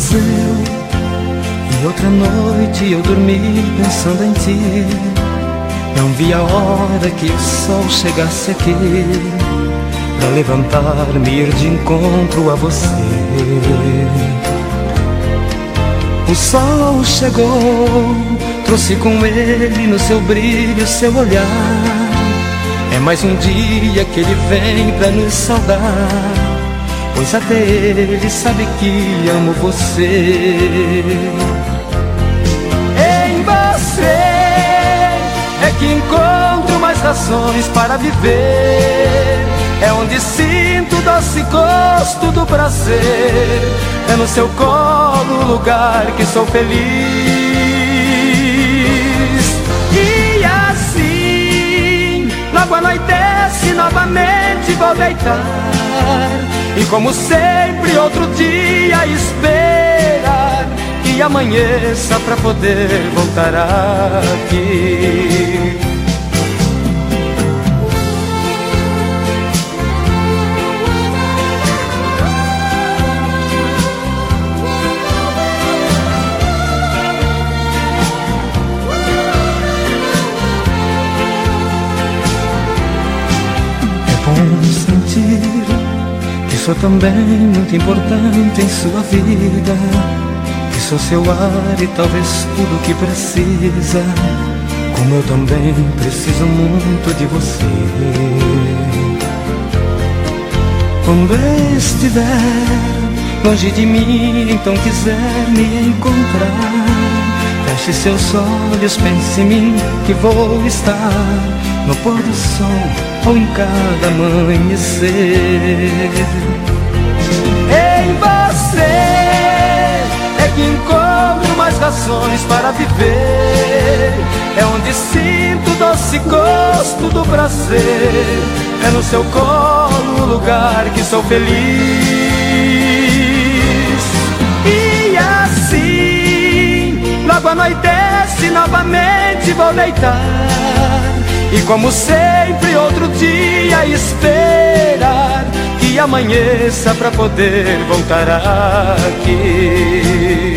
anoiteceu e outra noite eu dormi pensando em ti. Não vi a hora que o sol chegasse aqui Pra levantar-me ir de encontro a você. O sol chegou, trouxe com ele no seu brilho seu olhar. É mais um dia que ele vem pra nos saudar Pois até ele sabe que amo você que encontro mais razões para viver. É onde sinto o doce gosto do prazer. É no seu colo o lugar que sou feliz. E assim, logo anoitece novamente vou deitar. E como sempre, outro dia esperar que amanheça pra poder voltar aqui. sentir que sou também muito importante em sua vida. Que sou seu ar e talvez tudo que precisa. Como eu também preciso muito de você. Quando estiver longe de mim, então quiser me encontrar. Feche seus olhos, pense em mim, que vou estar no pôr do sol ou em cada amanhecer. Em você é que encontro mais razões para viver. É onde sinto o doce gosto do prazer. É no seu colo o lugar que sou feliz. Novamente vou deitar e como sempre, outro dia esperar que amanheça pra poder voltar aqui.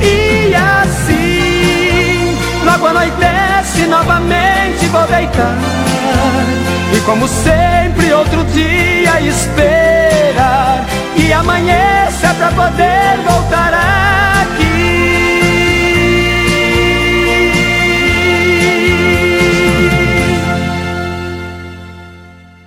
E assim, logo anoitece novamente, vou deitar. E como sempre, outro dia esperar